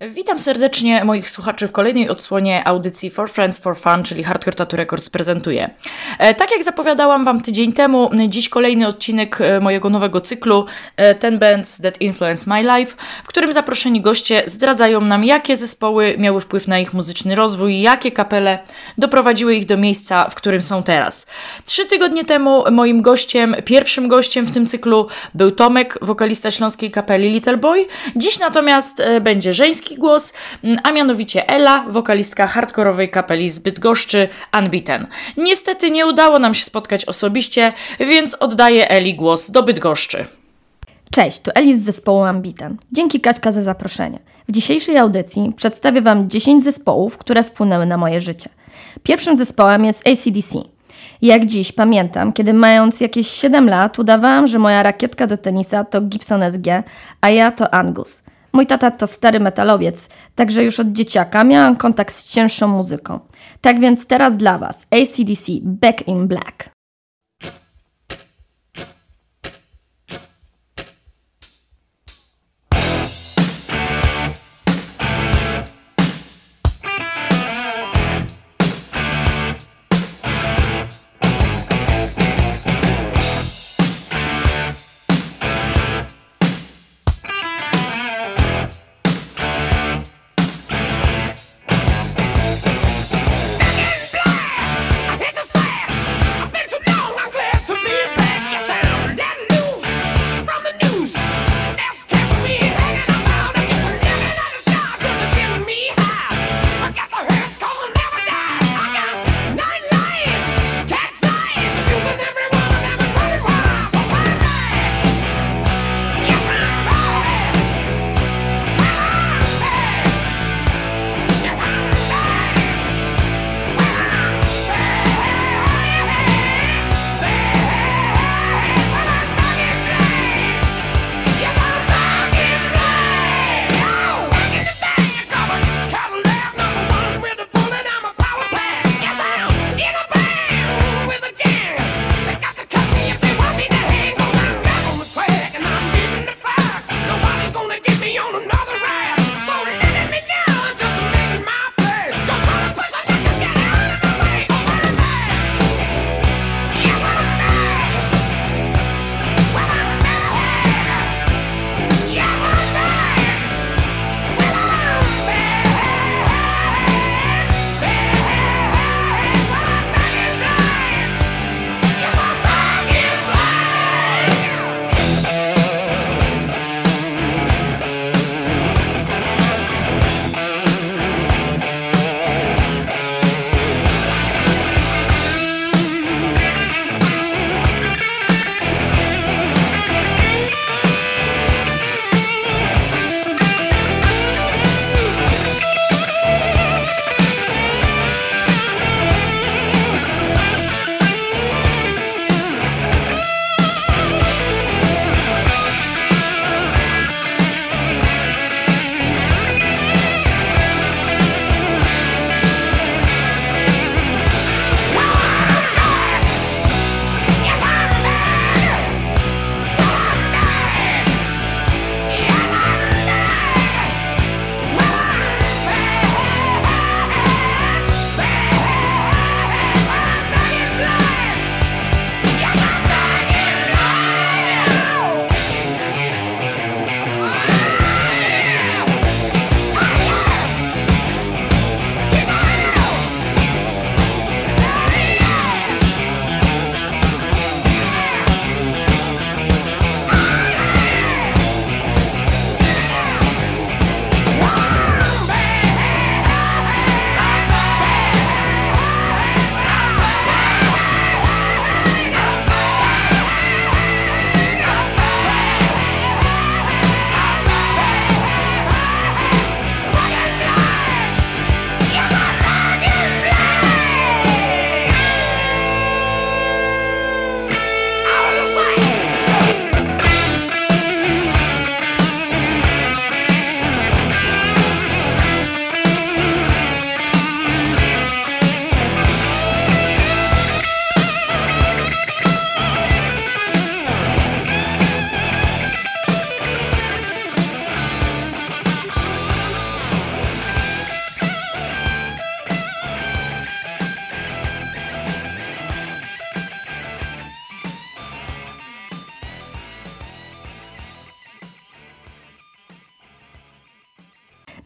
Witam serdecznie moich słuchaczy w kolejnej odsłonie audycji For Friends for Fun, czyli Hardcore Tattoo Records prezentuje. E, tak jak zapowiadałam Wam tydzień temu, dziś kolejny odcinek e, mojego nowego cyklu e, Ten Bands That Influence My Life, w którym zaproszeni goście zdradzają nam, jakie zespoły miały wpływ na ich muzyczny rozwój, jakie kapele doprowadziły ich do miejsca, w którym są teraz. Trzy tygodnie temu moim gościem, pierwszym gościem w tym cyklu był Tomek, wokalista śląskiej kapeli Little Boy. Dziś natomiast będzie żeński męski głos, mm, a mianowicie Ela, wokalistka hardkorowej kapeli z Bydgoszczy Unbeaten. Niestety nie udało nam się spotkać osobiście, więc oddaję Eli głos do Bydgoszczy. Cześć, tu Eli z zespołu Unbeaten. Dzięki Kaśka za zaproszenie. W dzisiejszej audycji przedstawię Wam 10 zespołów, które wpłynęły na moje życie. Pierwszym zespołem jest ACDC. Jak dziś pamiętam, kiedy mając jakieś 7 lat udawałam, że moja rakietka do tenisa to Gibson SG, a ja to Angus. Mój tata to stary metalowiec, także już od dzieciaka miałam kontakt z cięższą muzyką. Tak więc teraz dla Was ACDC Back in Black.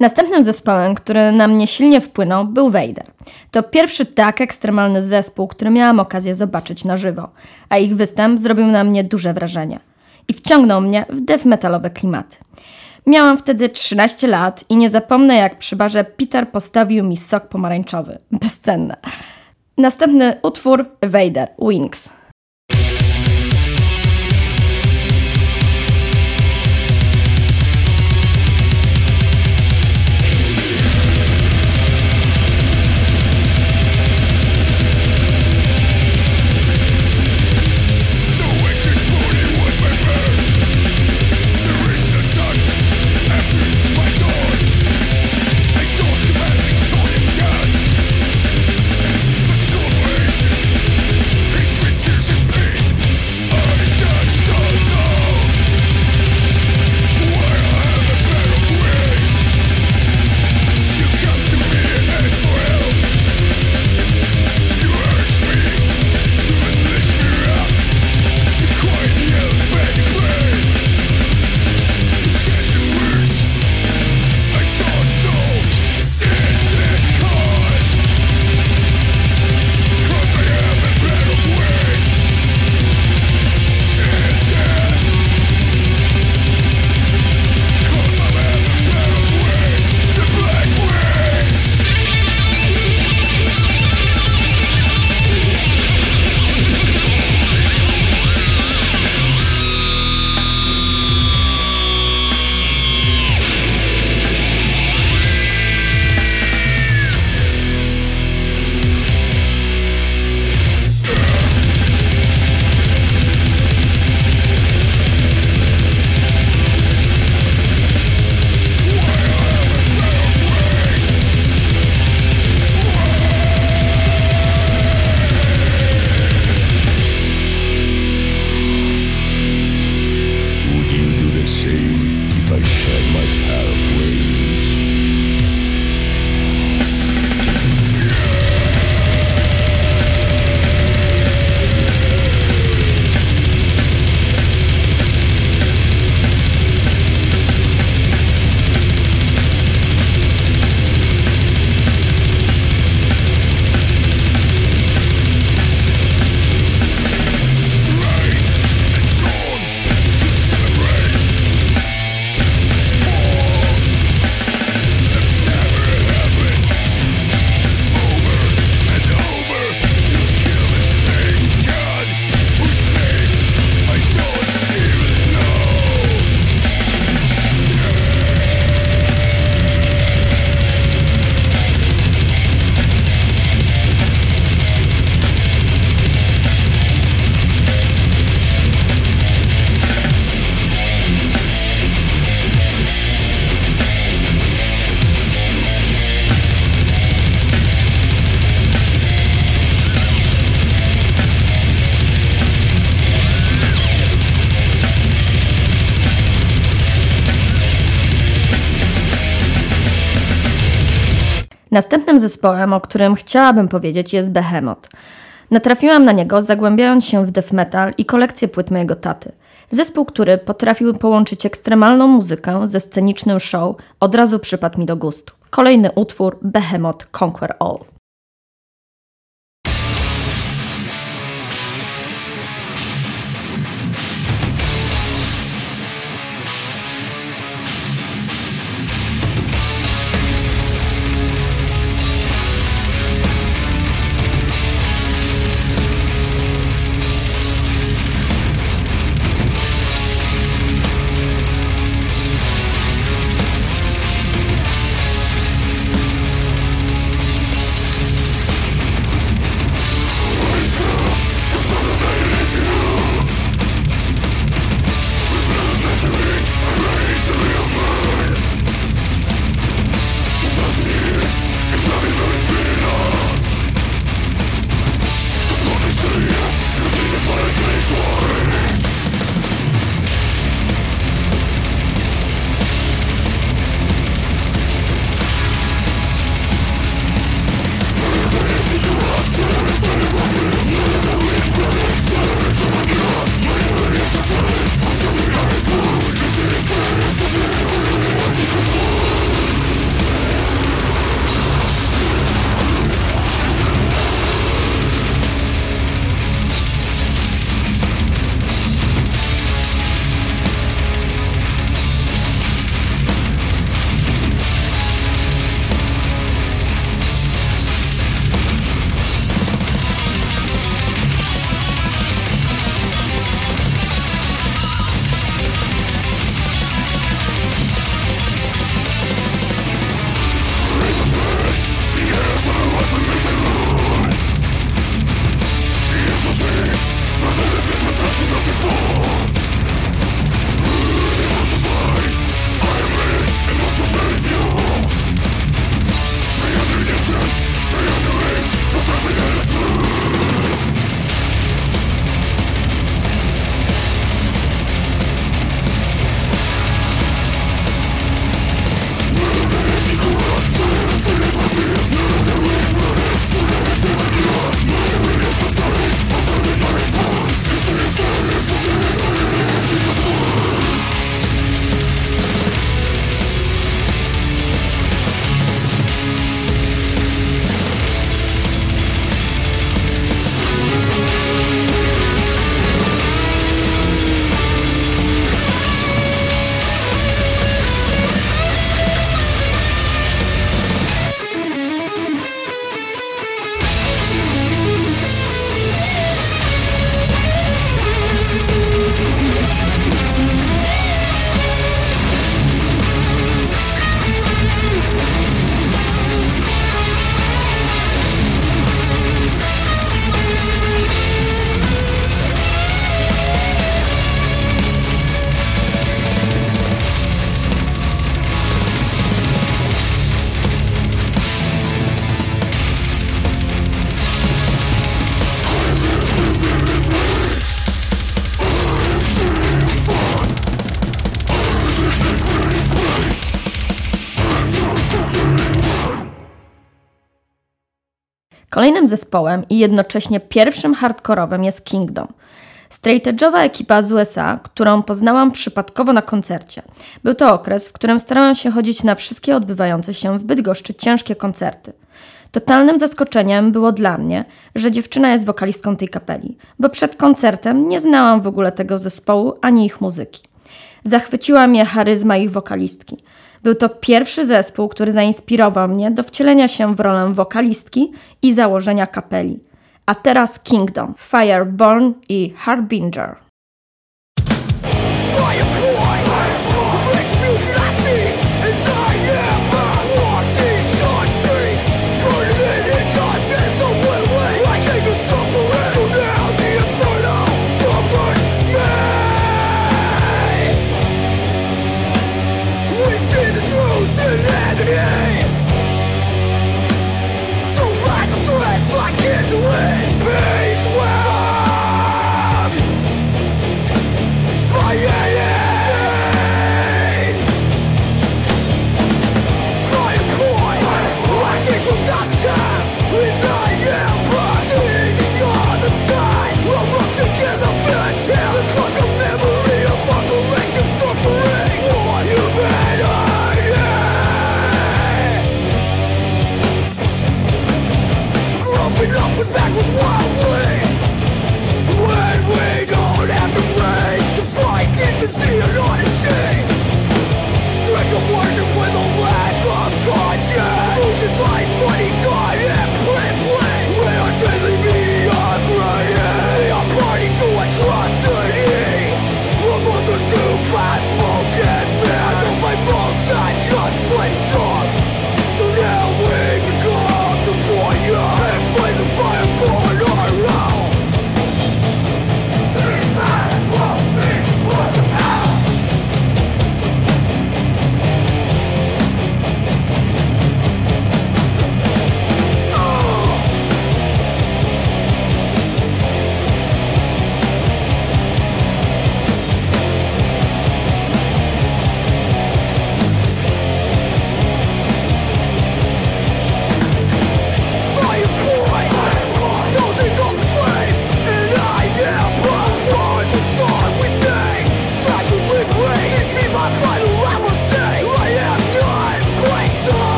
Następnym zespołem, który na mnie silnie wpłynął, był Vader. To pierwszy tak ekstremalny zespół, który miałam okazję zobaczyć na żywo, a ich występ zrobił na mnie duże wrażenie i wciągnął mnie w death metalowe klimaty. Miałam wtedy 13 lat i nie zapomnę, jak przy barze Peter postawił mi sok pomarańczowy. Bezcenne. Następny utwór Vader Wings. Następnym zespołem, o którym chciałabym powiedzieć, jest Behemoth. Natrafiłam na niego zagłębiając się w death metal i kolekcję płyt mojego taty. Zespół, który potrafił połączyć ekstremalną muzykę ze scenicznym show, od razu przypadł mi do gustu. Kolejny utwór Behemoth Conquer All. Kolejnym zespołem i jednocześnie pierwszym hardkorowym jest Kingdom. Straight edge'owa ekipa z USA, którą poznałam przypadkowo na koncercie. Był to okres, w którym starałam się chodzić na wszystkie odbywające się w Bydgoszczy ciężkie koncerty. Totalnym zaskoczeniem było dla mnie, że dziewczyna jest wokalistką tej kapeli, bo przed koncertem nie znałam w ogóle tego zespołu ani ich muzyki. Zachwyciła mnie charyzma ich wokalistki. Był to pierwszy zespół, który zainspirował mnie do wcielenia się w rolę wokalistki i założenia kapeli. A teraz Kingdom, Fireborn i Harbinger.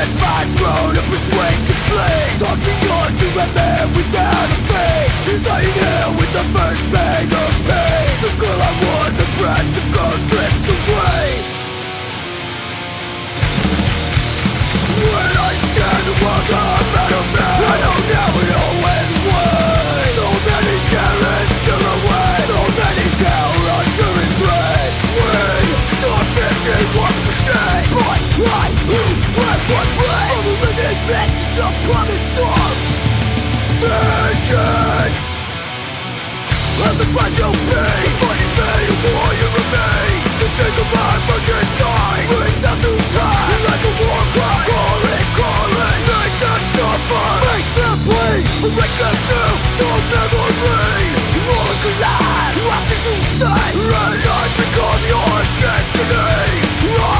Turns my throne a persuasion flame Toss me on to a man without a fate. As I inhale with the first pang of pain. The girl I was a breath to go slips away. When I stand alone Vengeance upon promise, sword Vengeance. As the price you'll pay. Fight is made, a war. You remain. The take of my fucking thigh. Rings out through time. Like a war cry. Calling, calling. Make them suffer. Make them bleed. Make them do No memory Look alive Rising to sight Red eyes become your destiny.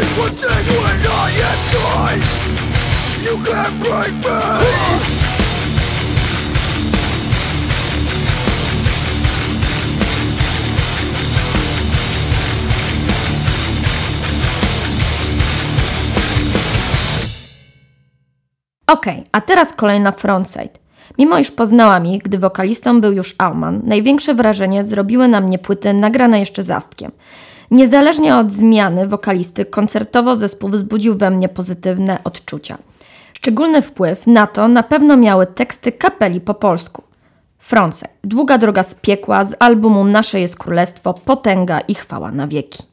is one thing when I am tied You can't break me a teraz kolejna frontside. Mimo iż poznałam ich, gdy wokalistą był już Auman, największe wrażenie zrobiły na mnie płyty nagrane jeszcze zastkiem. Niezależnie od zmiany wokalisty, koncertowo zespół wzbudził we mnie pozytywne odczucia. Szczególny wpływ na to na pewno miały teksty kapeli po polsku. Fronce, długa droga z piekła z albumu Nasze jest Królestwo, potęga i chwała na wieki.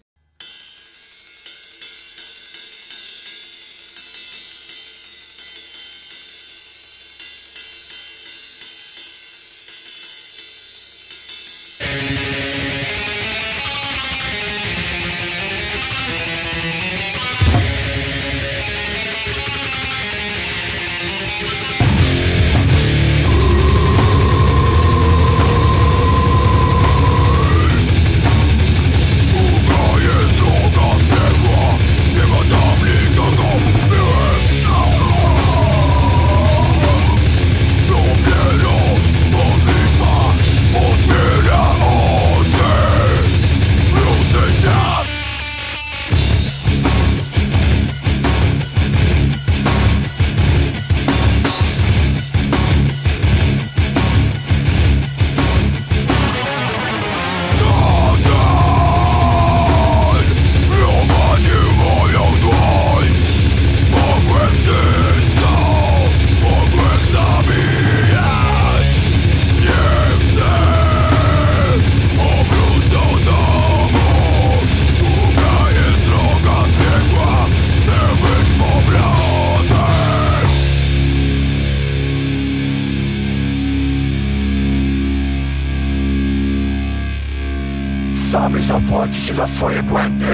Za swoje błędy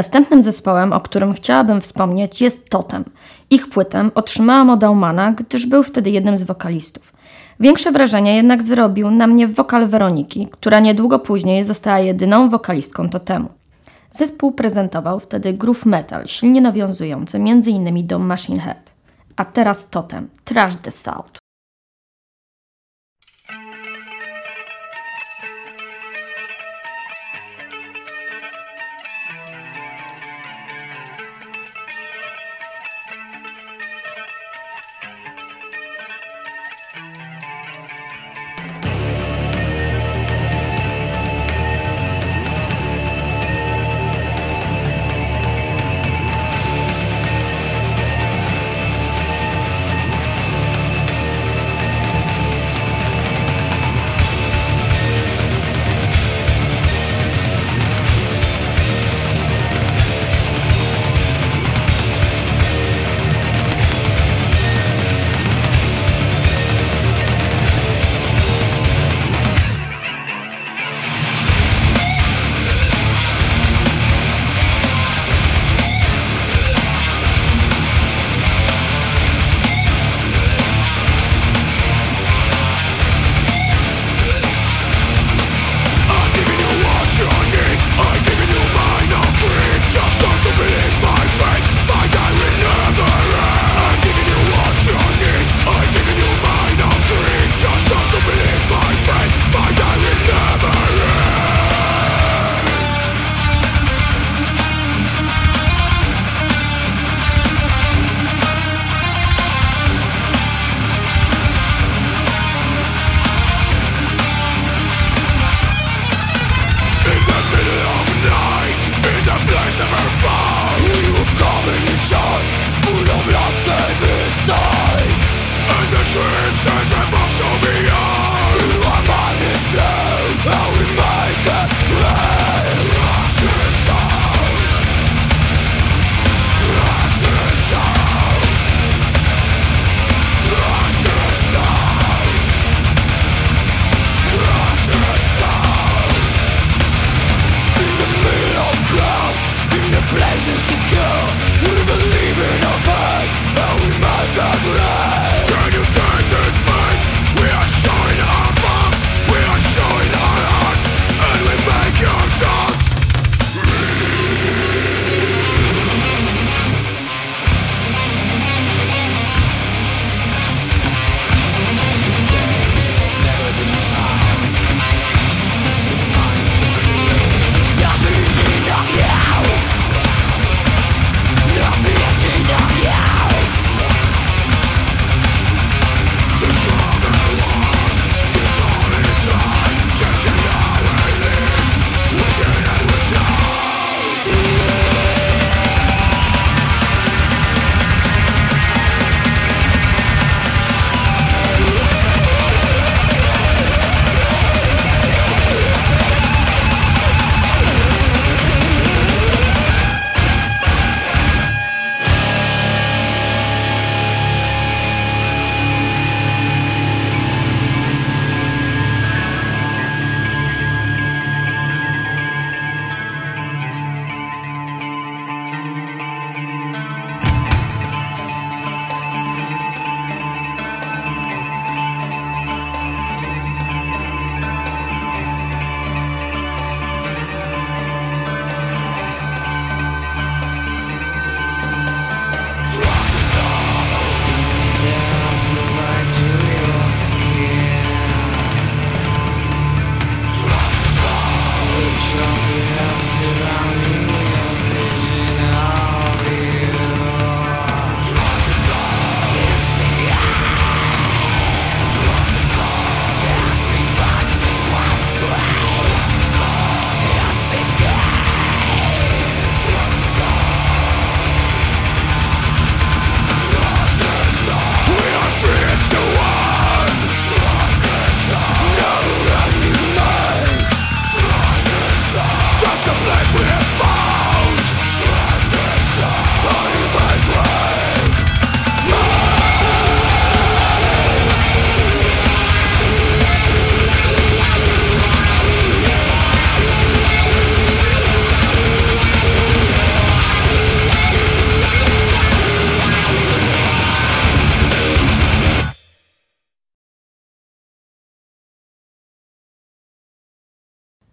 Następnym zespołem, o którym chciałabym wspomnieć, jest Totem. Ich płytę otrzymałam od Aumana, gdyż był wtedy jednym z wokalistów. Większe wrażenie jednak zrobił na mnie wokal Weroniki, która niedługo później została jedyną wokalistką Totemu. Zespół prezentował wtedy groove metal, silnie nawiązujący m.in. do Machine Head. A teraz Totem, Trash the South.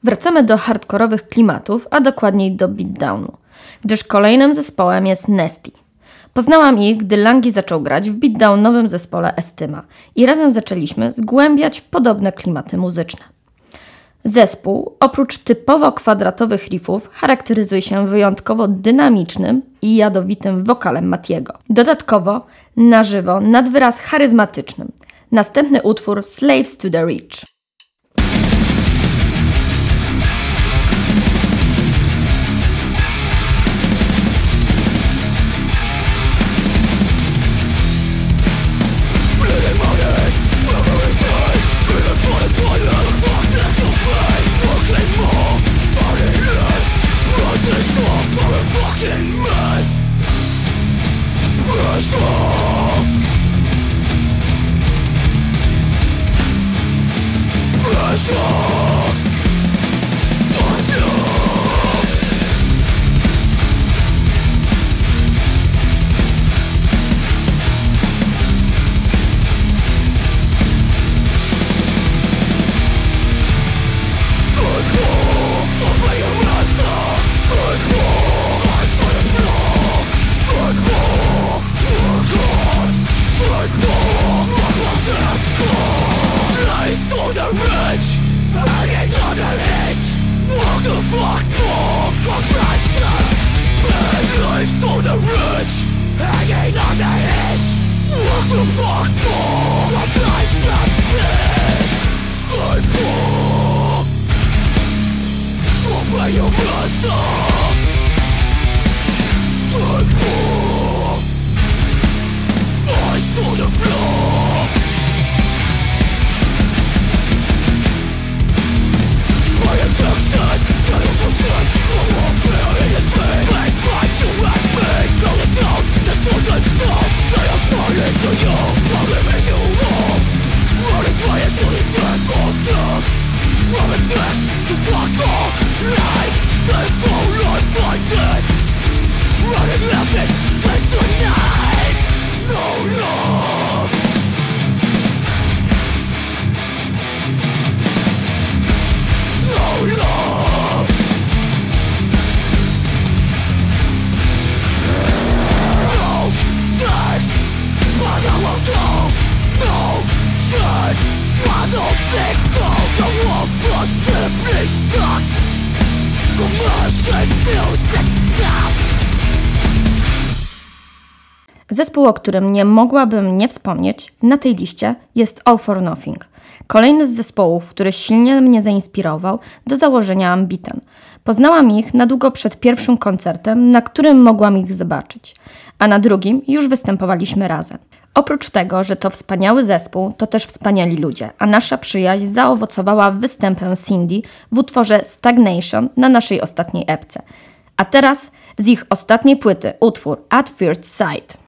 Wracamy do hardkorowych klimatów, a dokładniej do beatdownu, gdyż kolejnym zespołem jest Nesty. Poznałam ich, gdy Langi zaczął grać w beatdownowym zespole Estyma i razem zaczęliśmy zgłębiać podobne klimaty muzyczne. Zespół, oprócz typowo kwadratowych riffów, charakteryzuje się wyjątkowo dynamicznym i jadowitym wokalem Matiego. Dodatkowo, na żywo, nad wyraz charyzmatycznym. Następny utwór Slaves to the Rich. Eyes to którym nie mogłabym nie wspomnieć na tej liście jest All for Nothing. Kolejny z zespołów, który silnie mnie zainspirował do założenia Ambiten. Poznałam ich na długo przed pierwszym koncertem, na którym mogłam ich zobaczyć, a na drugim już występowaliśmy razem. Oprócz tego, że to wspaniały zespół, to też wspaniali ludzie, a nasza przyjaźń zaowocowała występem Cindy w utworze Stagnation na naszej ostatniej epce. A teraz z ich ostatniej płyty utwór At First Sight.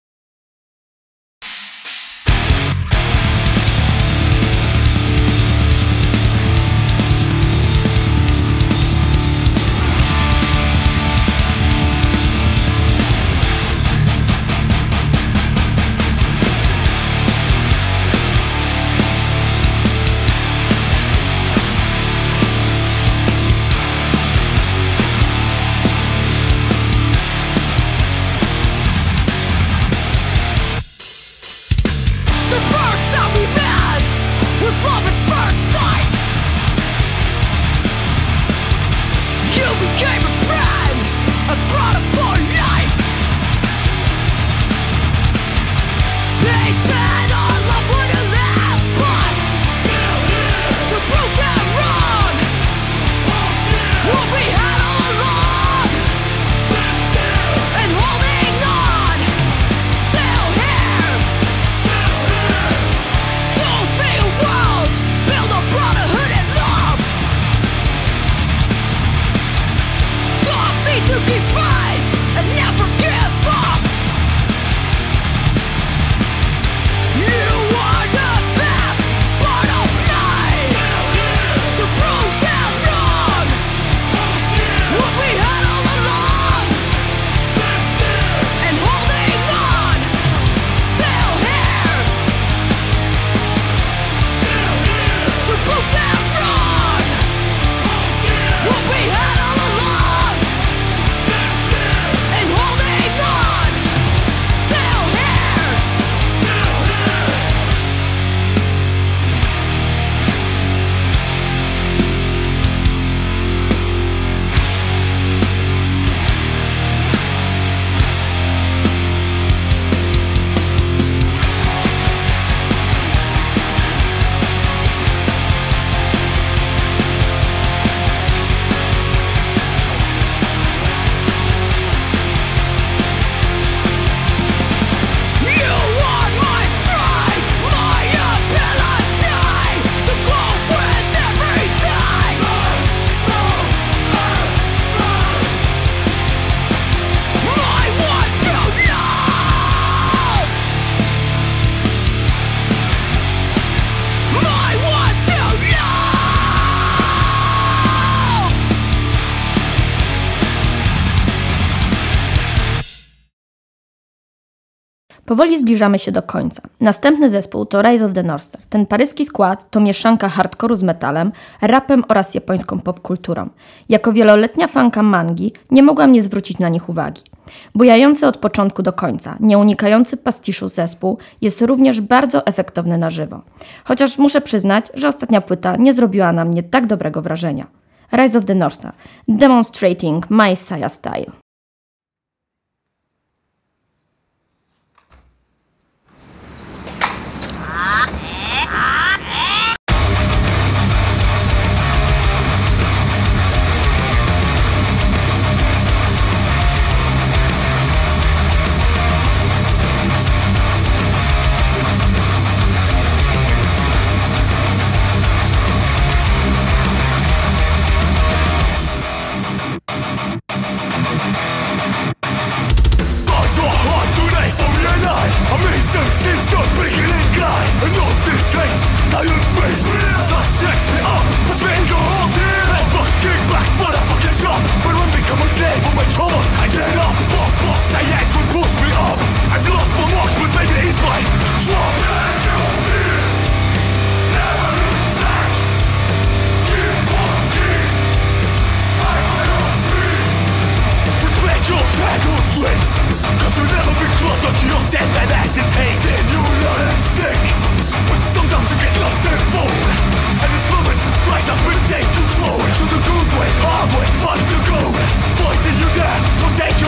Powoli zbliżamy się do końca. Następny zespół to Rise of the North Star. Ten paryski skład to mieszanka hardkoru z metalem, rapem oraz japońską popkulturą. Jako wieloletnia fanka mangi nie mogłam nie zwrócić na nich uwagi. Bujający od początku do końca, nie unikający pastiszu zespół jest również bardzo efektowny na żywo. Chociaż muszę przyznać, że ostatnia płyta nie zrobiła na mnie tak dobrego wrażenia. Rise of the North Star, demonstrating my Saya style. Shoot the good way, hard way, the to go Fighting you there, don't take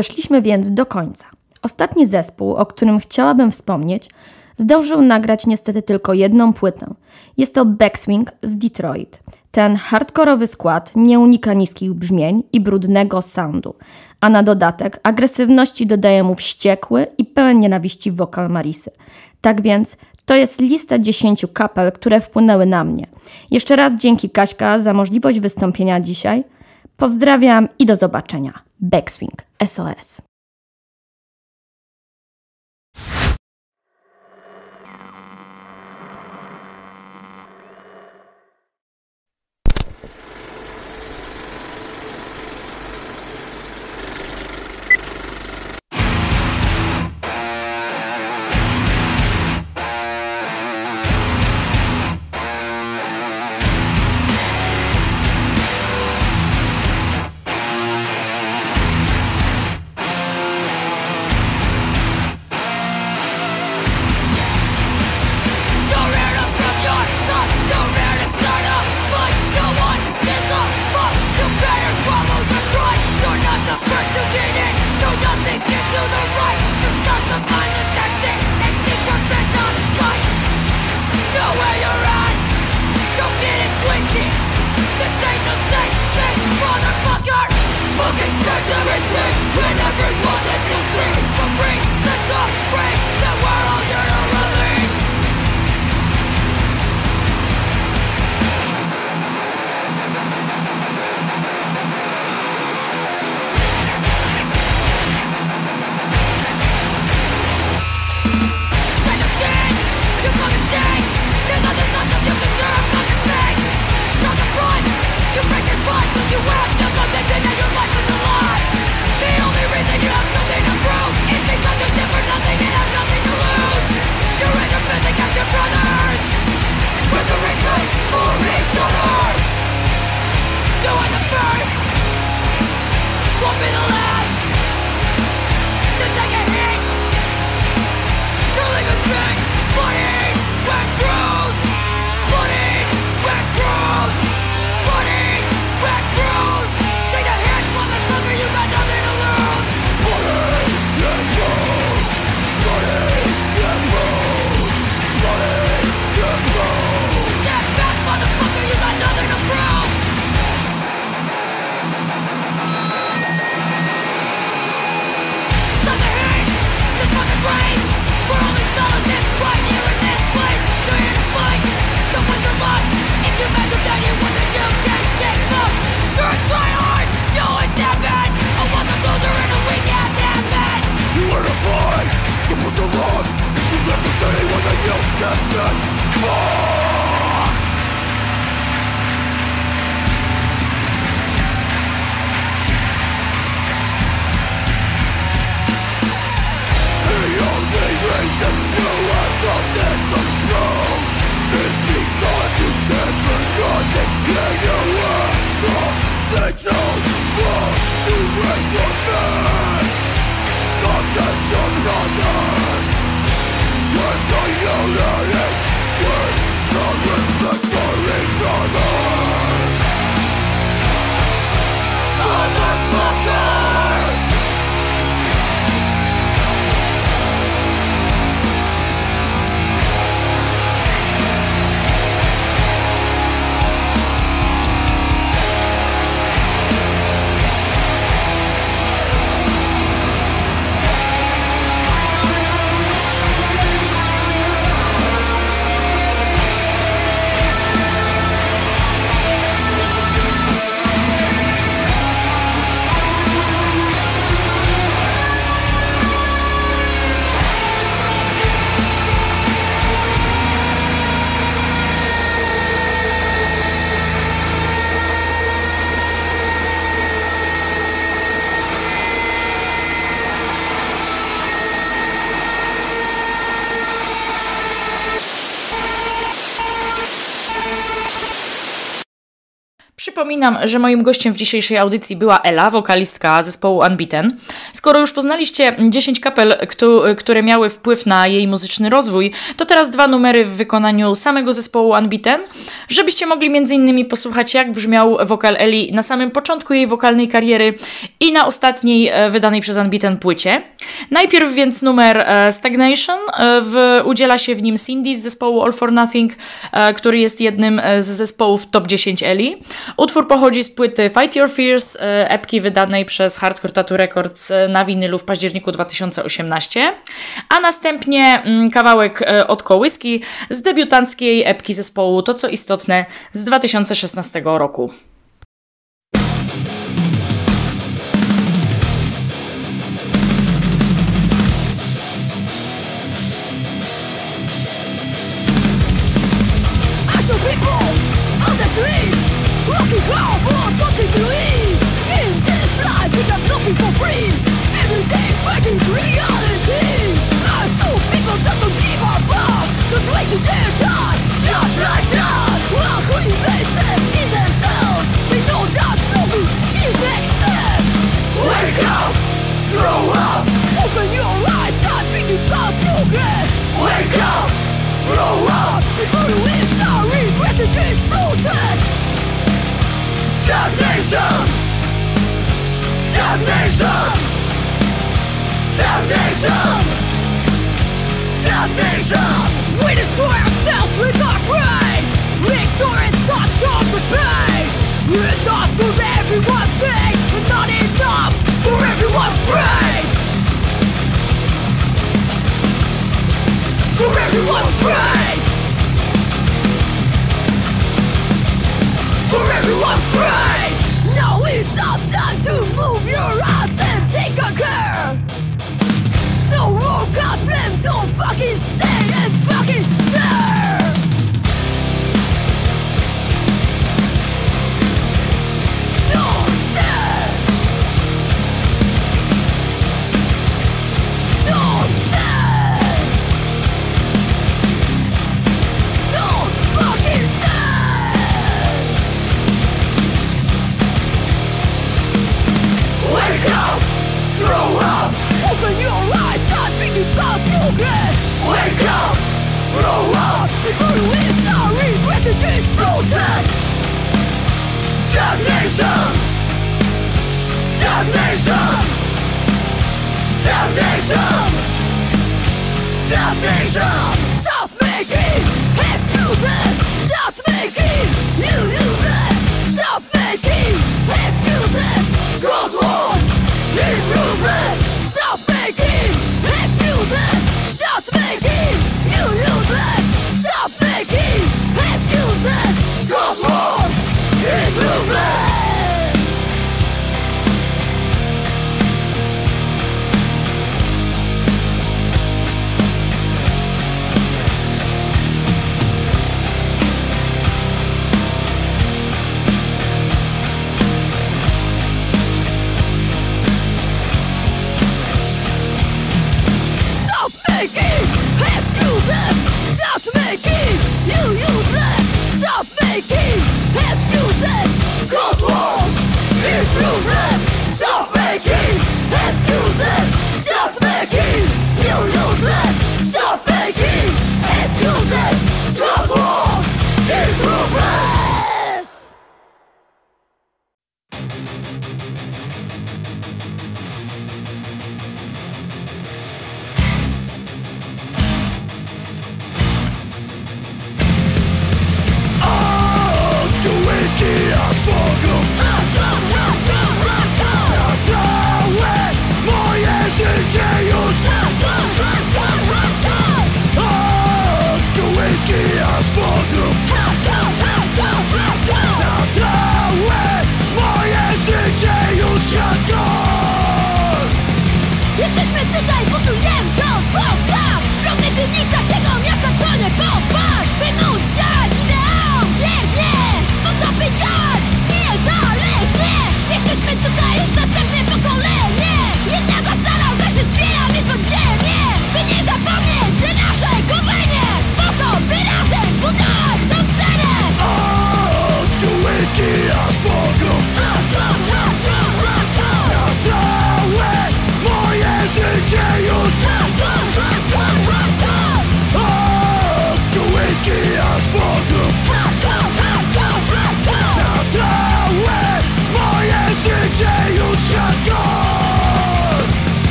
Doszliśmy więc do końca. Ostatni zespół, o którym chciałabym wspomnieć, zdążył nagrać niestety tylko jedną płytę. Jest to Backswing z Detroit. Ten hardkorowy skład nie unika niskich brzmień i brudnego soundu, a na dodatek agresywności dodaje mu wściekły i pełen nienawiści wokal Marisy. Tak więc to jest lista 10 kapel, które wpłynęły na mnie. Jeszcze raz dzięki Kaśka za możliwość wystąpienia dzisiaj. Pozdrawiam i do zobaczenia. Backswing SOS. Przypominam, że moim gościem w dzisiejszej audycji była Ela, wokalistka zespołu Unbeaten. Skoro już poznaliście 10 kapel, które miały wpływ na jej muzyczny rozwój, to teraz dwa numery w wykonaniu samego zespołu Unbeaten, żebyście mogli m.in. posłuchać jak brzmiał wokal Eli na samym początku jej wokalnej kariery i na ostatniej e, wydanej przez Unbeaten płycie. Najpierw więc numer e, Stagnation. E, w, udziela się w nim Cindy z zespołu All for Nothing, który jest jednym z zespołów top 10 Eli. Utwór pochodzi z płyty Fight Your Fears, e, epki wydanej przez Hardcore Tattoo Records e, na winylu w październiku 2018, a następnie mm, kawałek e, od kołyski z debiutanckiej epki zespołu To Co Istotne z 2016 roku. vision Stop making excuses! Not making you through.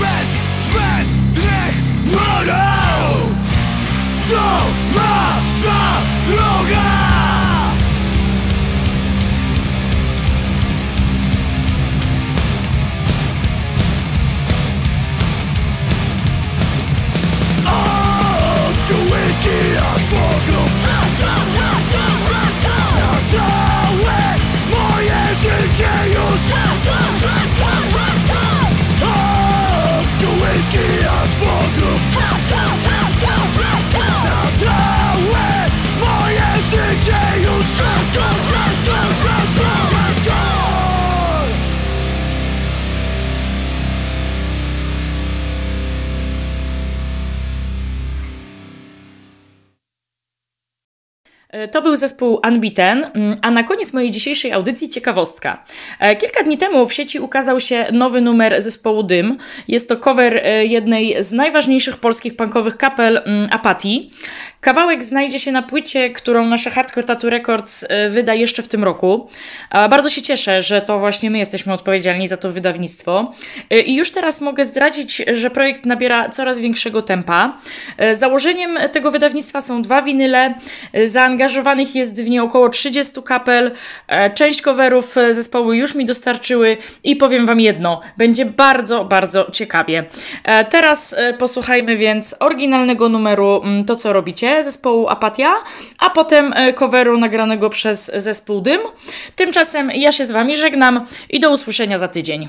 Bez zbędnych to był zespół Unbeaten, mm, a na koniec mojej dzisiejszej audycji ciekawostka. E, kilka dni temu w sieci ukazał się nowy numer zespołu Dym. Jest to cover e, jednej z najważniejszych polskich punkowych kapel mm, Apatii. Kawałek znajdzie się na płycie, którą nasza Hardcore Tattoo Records wyda jeszcze w tym roku. Bardzo się cieszę, że to właśnie my jesteśmy odpowiedzialni za to wydawnictwo. I już teraz mogę zdradzić, że projekt nabiera coraz większego tempa. Założeniem tego wydawnictwa są dwa winyle, zaangażowane zaangażowanych jest w nie około 30 kapel. E, część coverów e, zespoły już mi dostarczyły i powiem Wam jedno, będzie bardzo, bardzo ciekawie. E, teraz posłuchajmy więc oryginalnego numeru mm, To co robicie zespołu Apatia, a potem coveru nagranego przez zespół Dym. Tymczasem ja się z Wami żegnam i do usłyszenia za tydzień.